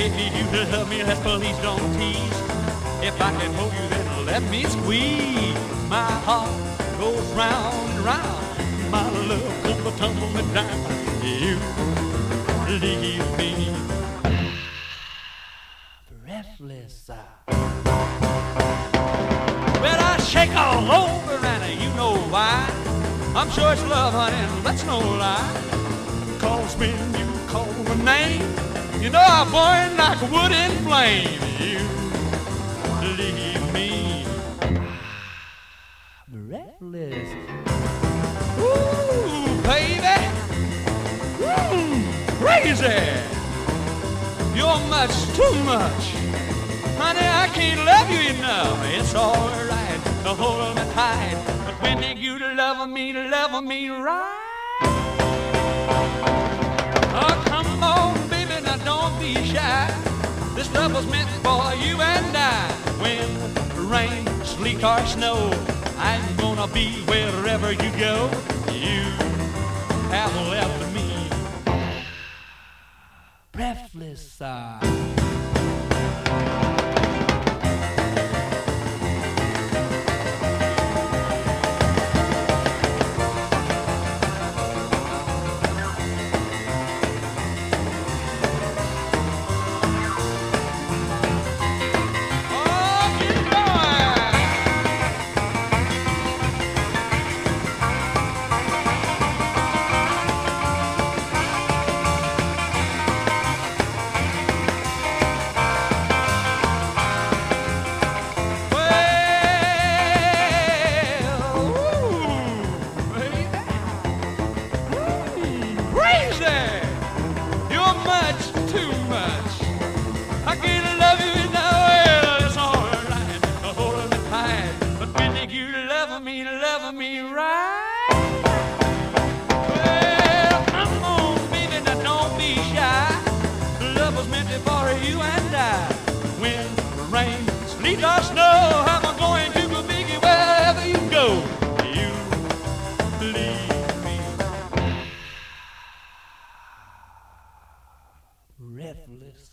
if you love me, let's please don't tease. If I can hold you, then let me squeeze. My heart goes round and round. My love comes tumbling down. You leave me breathless. Well, I shake all over, and you know why. I'm sure it's love, honey, that's no lie. Cause when you call my name, you know I burn like wood in flame. You leave me breathless. Ooh, baby. Mmm, crazy. You're much too much. Honey, I can't love you enough. It's alright to hold me tight. But when you love me, to love me right. Or snow, I'm gonna be wherever you go. You have left me breathless. Uh. shy. Love was meant for you and I. Wind, rain, sleet or snow, I'm going to Kabigi wherever you go. You leave me reckless.